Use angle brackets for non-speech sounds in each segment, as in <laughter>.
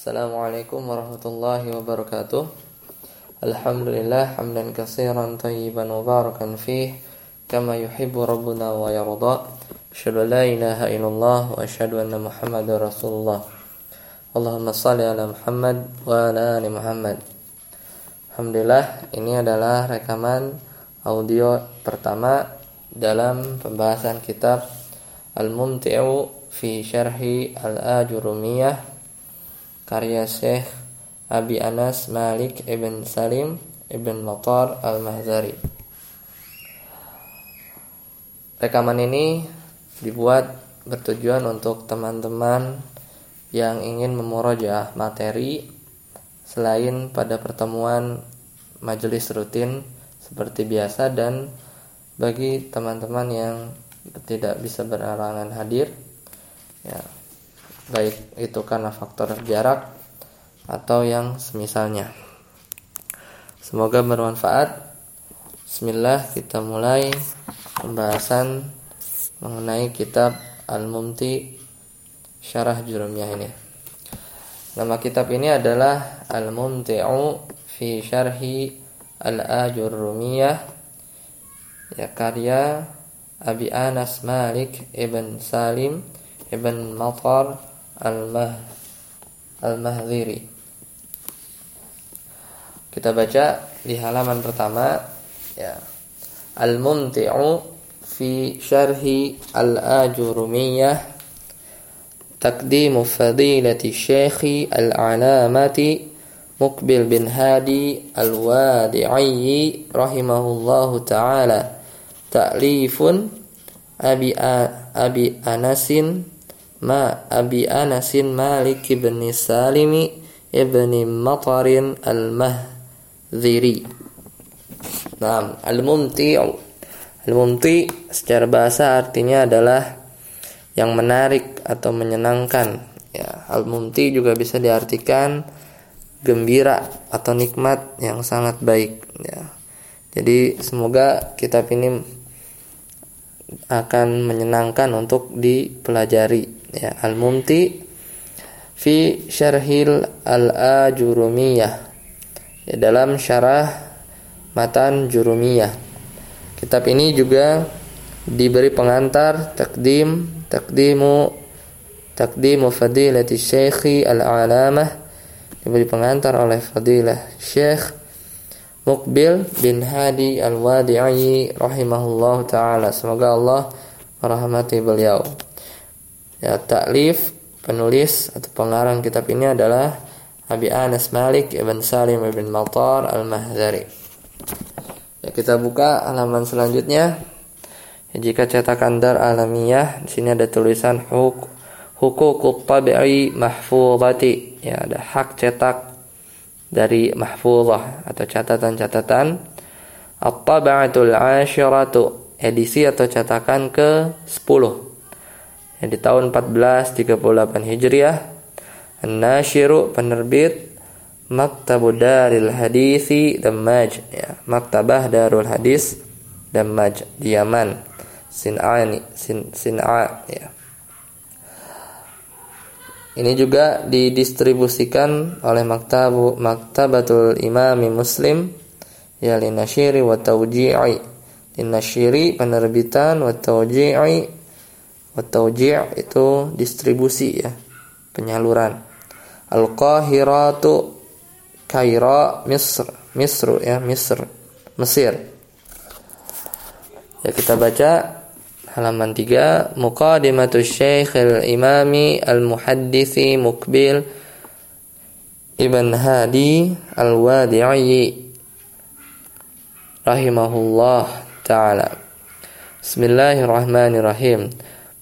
Assalamualaikum warahmatullahi wabarakatuh. Alhamdulillah hamdan katsiran tayyiban mubarakan fih kama yuhibbu rabbuna wa yarda. Asyhadu la ilaha illallah wa asyhadu anna Muhammadar Rasulullah. Allahumma salli ala Muhammad wa ala ali Muhammad. Alhamdulillah ini adalah rekaman audio pertama dalam pembahasan kitab Al-Mumti'u fi Syarhi Al-Ajurumiyah karya Syekh Abi Anas Malik Ibn Salim Ibn Matar Al-Mahzari. Rekaman ini dibuat bertujuan untuk teman-teman yang ingin memurajaah materi selain pada pertemuan majelis rutin seperti biasa dan bagi teman-teman yang tidak bisa berhalangan hadir ya baik itu karena faktor jarak atau yang semisalnya. Semoga bermanfaat. Bismillah kita mulai pembahasan mengenai kitab Al-Mumti Syarah Jurumiyah ini. Nama kitab ini adalah Al-Mumti'u fi Syarhi Al-Ajurrumiyah ya karya Abi Anas Malik Ibn Salim Ibn Matar Al-Mahdhiri. Kita baca di halaman pertama ya. Al-Mumti'u fi syarhi Al-Ajurumiyah تقديم فضيلة الشيخ العلامة مقبل بن هادي الوادعي رحمه الله تعالى تأليف أبي, أبي أنس ma Abi Anasin Malik bin Salimi ibni Matarin al-Mahdziri. Nah, al-mumti al-mumti secara bahasa artinya adalah yang menarik atau menyenangkan. Ya, al-mumti juga bisa diartikan gembira atau nikmat yang sangat baik ya. Jadi semoga kitab ini akan menyenangkan untuk dipelajari ya Al-Mumti fi Syarhil Al-Ajurumiyah. Ya, dalam syarah matan Jurumiyah. Kitab ini juga diberi pengantar takdim takdimu takdimu fadilati syekhi al-alamah. Diberi pengantar oleh fadilah syekh Mukbil bin Hadi al-Wadi'i rahimahullah ta'ala. Semoga Allah merahmati beliau Ya, taklif penulis atau pengarang kitab ini adalah Abi Anas Malik Ibn Salim Ibn Matar Al-Mahzari. Ya, kita buka halaman selanjutnya. Ya, jika cetakan Dar Alamiyah, di sini ada tulisan huk hukukut tabi'i mahfuzati. Ya, ada hak cetak dari mahfuzah atau catatan-catatan. At-tab'atul ashiratu edisi atau cetakan ke-10 yang di tahun 1438 Hijriah An-Nashiru penerbit Maktabud Daril Hadisi Damaj ya, Maktabah Darul Hadis Damaj di Yaman. Sin'ani Sin, Sin'a ya. Ini juga didistribusikan oleh Maktabu Maktabatul Imami Muslim ya linashiri wa tawji'i. Linashiri penerbitan wa tawji'i Watawji' itu distribusi ya, penyaluran. Al-Qahiratu Kaira Misr, Misr ya, Misr, Mesir. Ya kita baca halaman 3 Muqadimatu Syekh Al-Imami Al-Muhaddisi Mukbil Ibn Hadi Al-Wadi'i rahimahullah taala. Bismillahirrahmanirrahim.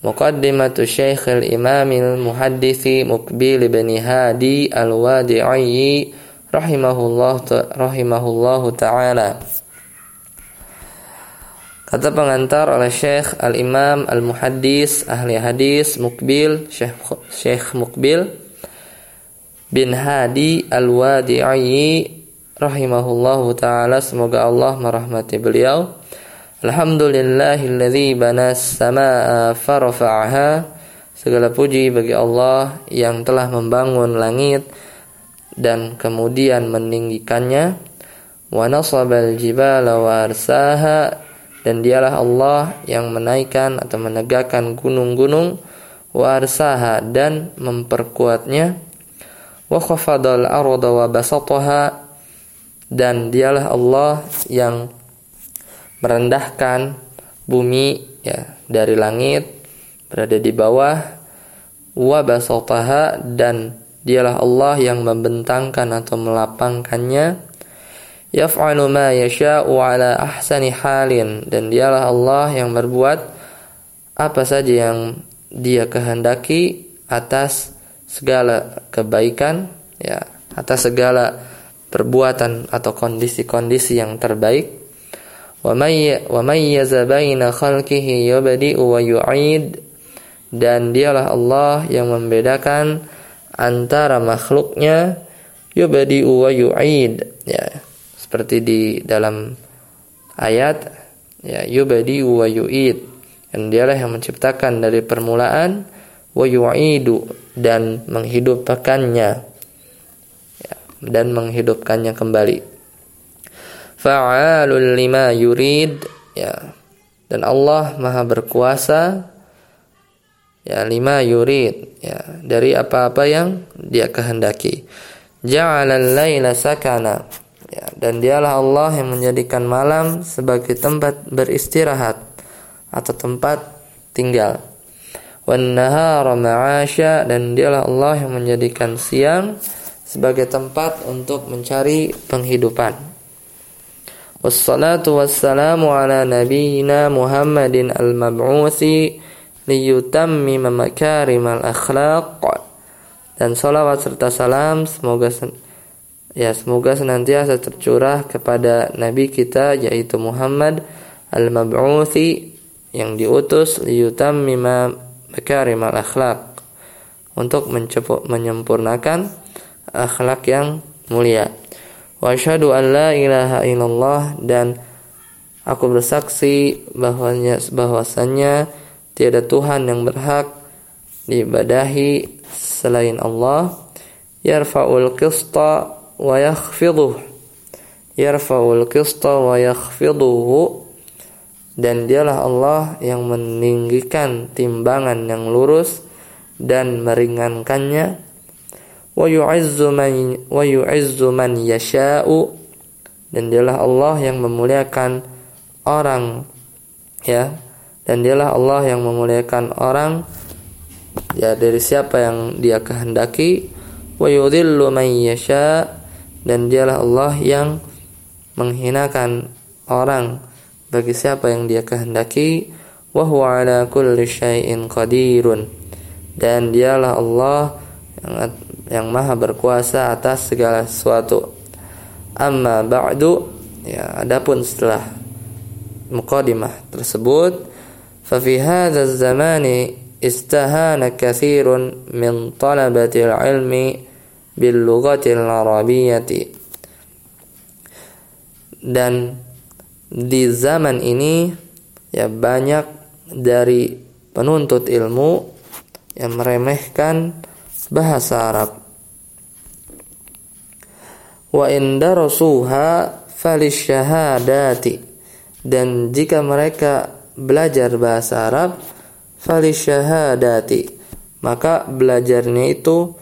مقدمة الشيخ الإمام المحدث مقبل بن هادي الوادعي رحمه الله رحمه الله تعالى Kata pengantar oleh Syekh Al-Imam Al-Muhaddis Ahli Hadis Mukbil Syekh, Syekh Mukbil bin Hadi Al-Wadi'i rahimahullahu taala semoga Allah merahmati beliau Alhamdulillahilladzi banas samaa farafa'aha. Segala puji bagi Allah yang telah membangun langit dan kemudian meninggikannya. Wa nasabal jibala warsaha dan dialah Allah yang menaikkan atau menegakkan gunung-gunung warsaha dan memperkuatnya. Wa khafadal arda wa basataha dan dialah Allah yang merendahkan bumi ya dari langit berada di bawah wa basataha dan dialah Allah yang membentangkan atau melapangkannya. Yaf'alu ma yasha'u ala ahsani halin dan dialah Allah yang berbuat apa saja yang dia kehendaki atas segala kebaikan ya atas segala perbuatan atau kondisi-kondisi yang terbaik dan dialah Allah yang membedakan antara makhluknya yubadi'u wa yu'id. Ya seperti di dalam ayat ya yubadi'u wa yu'id. Dan dialah yang menciptakan dari permulaan wa yu'idu dan menghidupkannya. Ya, dan menghidupkannya kembali fa'alul lima yurid. Ya. Dan Allah maha berkuasa. Ya lima yurid. Ya. Dari apa-apa yang dia kehendaki. Ja'alal laila sakana. Ya. Dan dialah Allah yang menjadikan malam sebagai tempat beristirahat atau tempat tinggal. Wan nahara ma'asya. Dan dialah Allah yang menjadikan siang sebagai tempat untuk mencari penghidupan wassalatu wassalamu ala nabiyyina Muhammadin al-mab'uthi liyutammima makarimal akhlaq dan salawat serta salam semoga sen ya semoga senantiasa tercurah kepada nabi kita yaitu Muhammad al-mab'uthi yang diutus liyutammima makarimal akhlaq untuk menyempurnakan akhlak yang mulia. Wa asyhadu an la ilaha illallah dan aku bersaksi bahwanya bahwasannya Tiada Tuhan yang berhak diibadahi selain Allah. Yarfa'ul qista wa yakhfiduh. Yarfa'ul qista wa yakhfiduhu. Dan dialah Allah yang meninggikan timbangan yang lurus dan meringankannya. Wa yu'izzu man wa. Dan dialah Allah yang memuliakan orang ya. Dan dialah Allah yang memuliakan orang ya dari siapa yang dia kehendaki. wa yudhillu man yasha dan dialah Allah yang menghinakan orang bagi siapa yang dia kehendaki. wa huwa ala kulli syai'in qadirun dan dialah Allah yang, yang maha berkuasa atas segala sesuatu. Amma ba'du ya adapun setelah muqaddimah tersebut fa fi hadzal zamani istahana katsirun min talabati ilmi bil lughati arabiyyati dan di zaman ini ya banyak dari penuntut ilmu yang meremehkan bahasa Arab. Wa indarasuha falisyahadati. Dan jika mereka belajar bahasa Arab falisyahadati maka belajarnya itu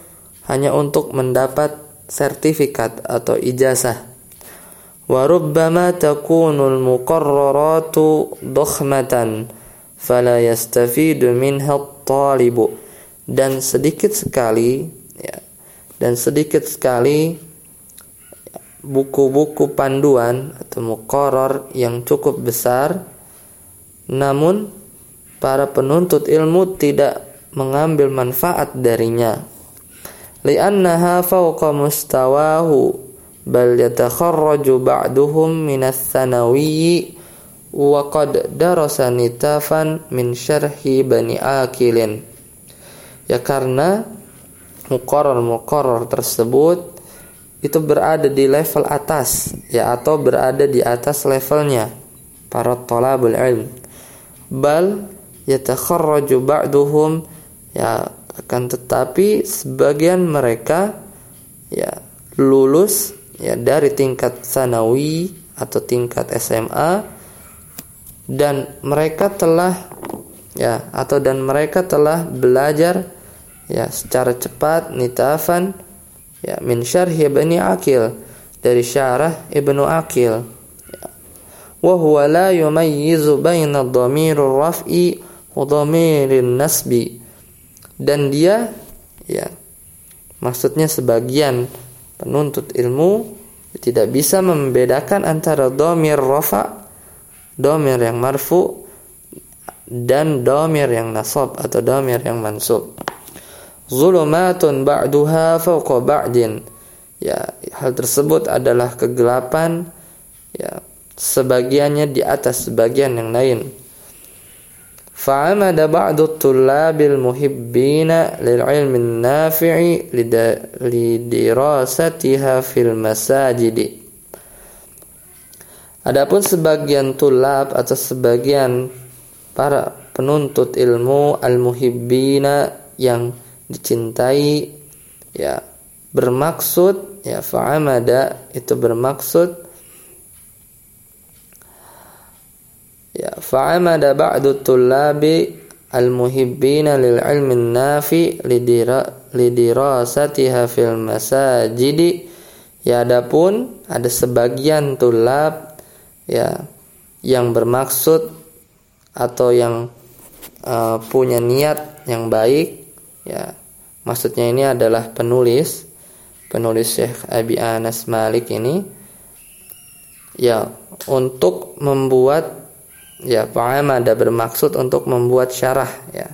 hanya untuk mendapat sertifikat atau ijazah. Takunul muqarraratu dhakhmatan fala yastafidu minha talibu dan sedikit sekali ya, dan sedikit sekali buku-buku panduan atau muqarrar yang cukup besar namun para penuntut ilmu tidak mengambil manfaat darinya. Li'annaha fawqa mustawahu bal yatakharraju ba'duhum minas sanawiyyi wa qad darasa nitafan min syarhi bani akilin. Ya karena muqarrar-muqarrar tersebut itu berada di level atas ya atau berada di atas levelnya para talabul ilm. Bal yatakharraju ba'duhum ya akan tetapi sebagian mereka ya lulus ya dari tingkat sanawi atau tingkat SMA dan mereka telah ya atau dan mereka telah belajar ya secara cepat nitafan ya min syarh ibni akil dari syarah ibnu akil ya. wa huwa la yumayyizu baina dhamir raf'i wa dhamir nasbi dan dia ya maksudnya sebagian penuntut ilmu tidak bisa membedakan antara dhamir rafa dhamir yang marfu dan domir yang nasab atau domir yang mansub zulumatun ba'duha fawqa ba'din. Ya, hal tersebut adalah kegelapan ya, sebagiannya di atas sebagian yang lain. Fa'amada ba'du tullabil muhibbina lil ilmi nafi'i lidirasatiha fil masajidi. Adapun sebagian tulab atau sebagian para penuntut ilmu al-muhibbina yang dicintai ya bermaksud ya fa'amada itu bermaksud ya fa'amada ba'du tullabi al-muhibbina lil ilmi nafi lidirasatiha fil masajidi. Ya adapun ada sebagian tulab ya yang bermaksud atau yang uh, punya niat yang baik ya maksudnya ini adalah penulis penulis Syekh Abi Anas Malik ini ya untuk membuat ya ada bermaksud untuk membuat syarah ya.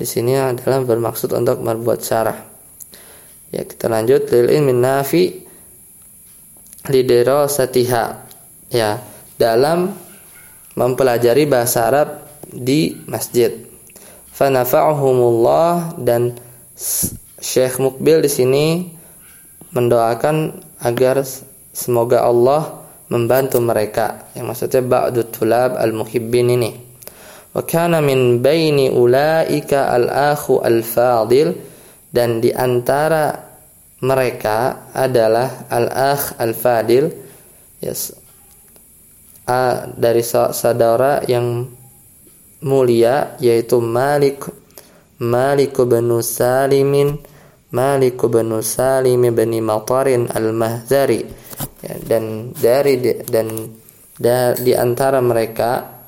Di sini adalah bermaksud untuk membuat syarah. Ya kita lanjut. Lil ilmi nafi lidirasatiha ya dalam mempelajari bahasa Arab di masjid. Fanafa'ahumullah dan Syekh Mukbil di sini mendoakan agar semoga Allah membantu mereka. Yang maksudnya ba'du tulab al-muhibbin ini. Wa kana min baini ulaika al-akhu al-fadil dan di antara mereka adalah al-akh al-fadil yes, dari saudara yang mulia yaitu Malik. Malik bin Salimin. Malik bin Salim bin Matarin al-Mahzari. Ya, dan dari dan da, di antara mereka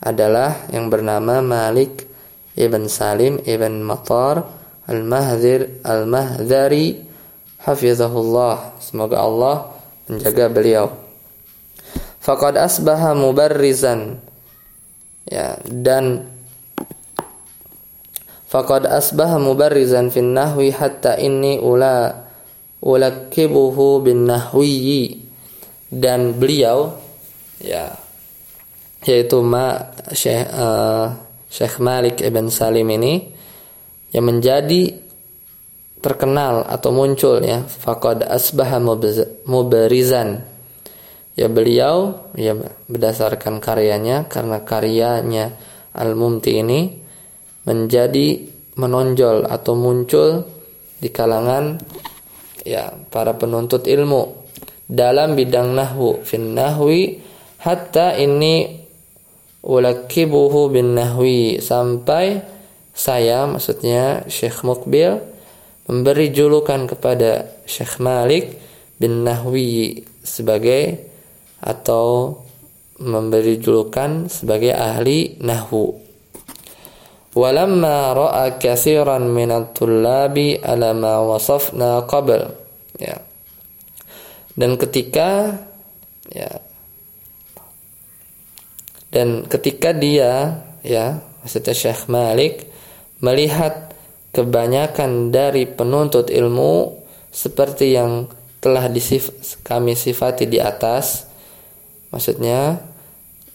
adalah yang bernama Malik ibn Salim ibn Matar al-Mahzir al-Mahzari. Hafizahullah. Semoga Allah menjaga beliau. Faqad asbaha mubarrizan ya dan faqad asbaha mubarrizan fin nahwi hatta inni ula ulakibuhu bin nahwi dan beliau ya yaitu ma Syekh uh, Syekh Malik ibn Salim ini yang menjadi terkenal atau muncul ya faqad asbaha mubarizan ya beliau ya berdasarkan karyanya karena karyanya Al-Mumti ini menjadi menonjol atau muncul di kalangan ya para penuntut ilmu dalam bidang nahwu fin nahwi hatta ini ulakibuhu bin nahwi sampai saya maksudnya Syekh Mukbil memberi julukan kepada Syekh Malik bin Nahwi sebagai atau memberi julukan sebagai ahli nahwu. Walamma ra'a katsiran min at-tullabi ala ma wasafna qabl. Ya. Dan ketika ya dan ketika dia ya maksudnya Syekh Malik melihat kebanyakan dari penuntut ilmu seperti yang telah disif kami sifati di atas Maksudnya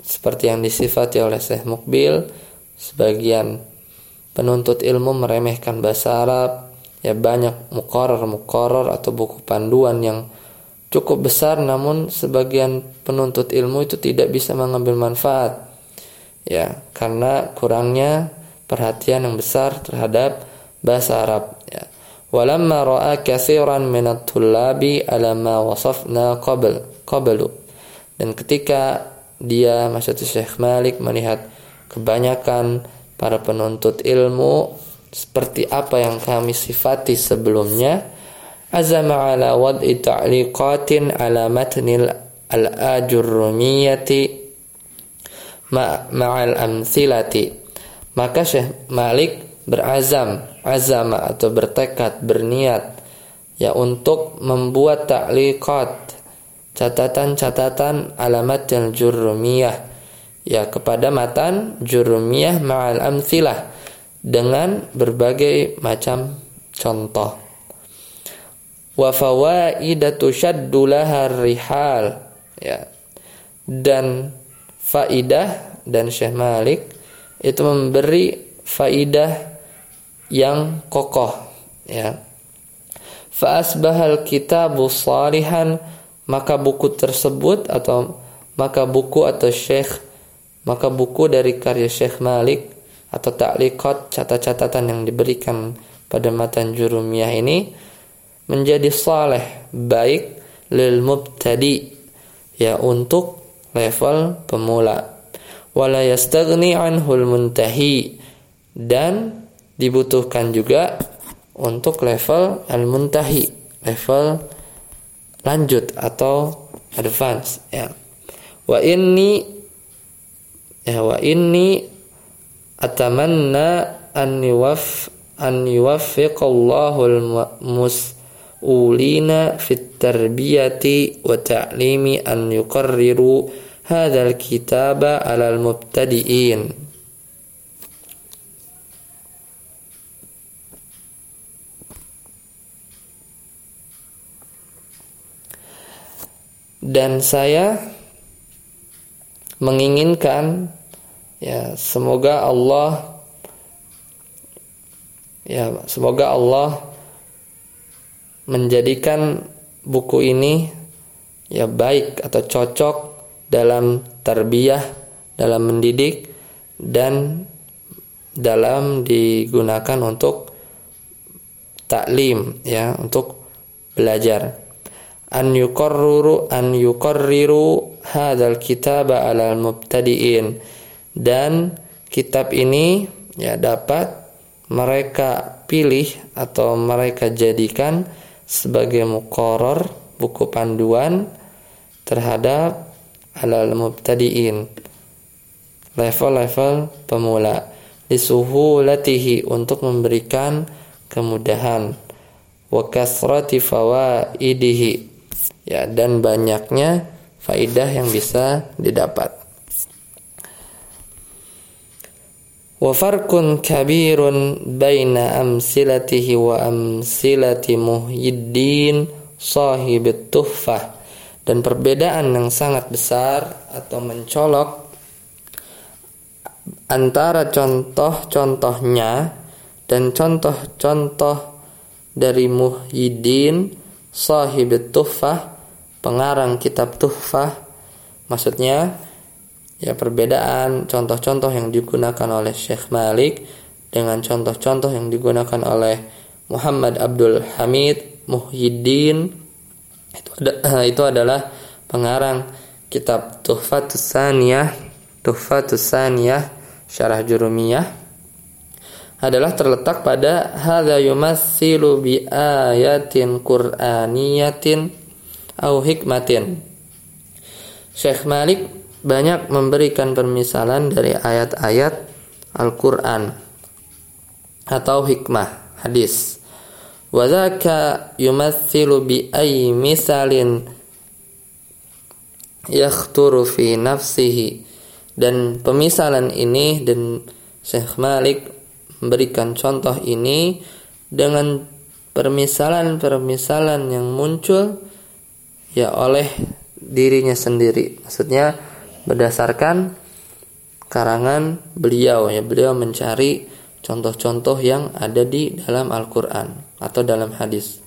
seperti yang disifati oleh Syekh Mukbil, sebagian penuntut ilmu meremehkan bahasa Arab, ya banyak mukoror-mukoror atau buku panduan yang cukup besar namun sebagian penuntut ilmu itu tidak bisa mengambil manfaat. Ya, karena kurangnya perhatian yang besar terhadap bahasa Arab ya. Walamma ra'a katsiran min at-tullabi ala ma wasafna qabl qablu. Dan ketika dia maksud Syekh Malik melihat kebanyakan para penuntut ilmu seperti apa yang kami sifati sebelumnya azama ala wad'i ta'liqatin ala matnil al-ajurrumiyati ma'al amthilati. Maka Syekh Malik berazam azama atau bertekad berniat ya untuk membuat ta'liqat catatan-catatan alamat yang jurumiyah. Ya kepada matan jurumiyah ma'al amthilah dengan berbagai macam contoh. Wa fawaidatu shaddu rihal. Ya. Dan faidah dan Syekh Malik itu memberi faidah yang kokoh. Ya. Fa asbahal kitabu salihan maka buku tersebut atau maka buku atau syekh maka buku dari karya Syekh Malik atau taklikat catatan-catatan yang diberikan pada matan jurumiyah ini menjadi saleh baik lil mubtadi ya untuk level pemula. Wala yastaghni anhul muntahi dan dibutuhkan juga untuk level al muntahi level lanjut atau advance ya. Wa inni ya wa inni atamanna an yuwaf an yuwaffiqallahu al-mus'ulina fit tarbiyati wa ta'limi an yuqarriru hadzal kitaba 'ala al-mubtadi'in dan saya menginginkan ya semoga Allah ya semoga Allah menjadikan buku ini ya baik atau cocok dalam tarbiyah dalam mendidik dan dalam digunakan untuk taklim ya untuk belajar an yuqarriru an yuqarriru hadzal kitaba alal mubtadiin. Dan kitab ini ya dapat mereka pilih atau mereka jadikan sebagai muqarrar buku panduan terhadap alal mubtadiin. Level-level pemula. Lisuhulatihi untuk memberikan kemudahan. Wa kasrati fawaidihi ya dan banyaknya faidah yang bisa didapat. Wa farqun kabirun baina amsilatihi wa amsilati Muhyiddin sahib tuhfah dan perbedaan yang sangat besar atau mencolok antara contoh-contohnya dan contoh-contoh dari Muhyiddin sahib tuhfah pengarang kitab Tuhfah. Maksudnya ya perbedaan contoh-contoh yang digunakan oleh Syekh Malik dengan contoh-contoh yang digunakan oleh Muhammad Abdul Hamid Muhyiddin. Itu ada, <clears throat> itu adalah pengarang kitab Tuhfatus Saniyah Tuhfatus Saniyah Syarah Jurumiyah. Adalah terletak pada hadza yumassilu bi ayatin qur'aniyatin au hikmatin. Syekh Malik banyak memberikan permisalan dari ayat-ayat Al-Qur'an atau hikmah hadis. Wadhaka yumathilu bi misalin yakhturu fi nafsihi dan pemisalan ini dan Syekh Malik memberikan contoh ini dengan permisalan-permisalan yang muncul ya oleh dirinya sendiri. Maksudnya berdasarkan karangan beliau ya beliau mencari contoh-contoh yang ada di dalam Al-Qur'an atau dalam hadis.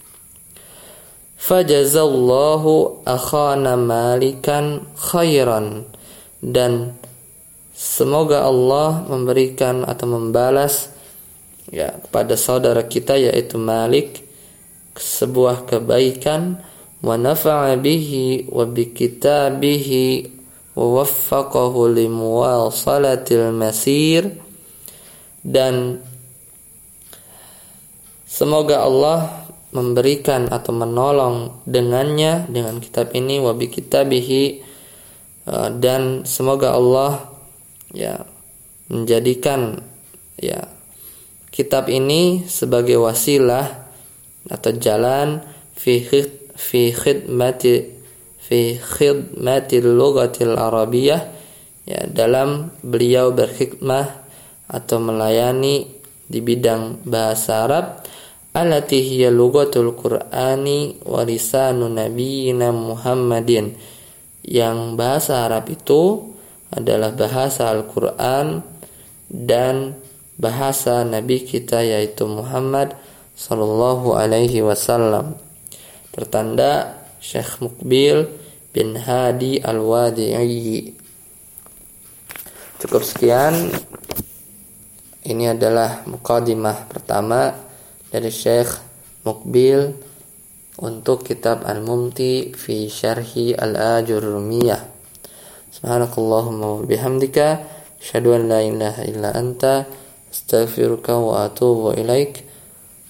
Fajazallahu akhana malikan khairan dan semoga Allah memberikan atau membalas ya kepada saudara kita yaitu Malik sebuah kebaikan bi kitabihi wa waffaqahu limuwasalatil masir. Dan semoga Allah memberikan atau menolong dengannya dengan kitab ini wa bi kitabihi uh, dan semoga Allah ya menjadikan ya kitab ini sebagai wasilah atau jalan fi fi khidmati fi khidmati lughatil arabiyah ya dalam beliau berkhidmah atau melayani di bidang bahasa Arab allati hiya lughatul qur'ani wa lisanu nabiyyina Muhammadin. Yang bahasa Arab itu adalah bahasa Al-Qur'an dan bahasa nabi kita yaitu Muhammad sallallahu alaihi wasallam tertanda Syekh Mukbil bin Hadi Al-Wadi'i. Cukup sekian. Ini adalah mukadimah pertama dari Syekh Mukbil untuk kitab Al-Mumti fi Syarhi Al-Ajurumiyah. Subhanakallahumma wa bihamdika asyhadu an la ilaha illa anta astaghfiruka wa atubu ilaik.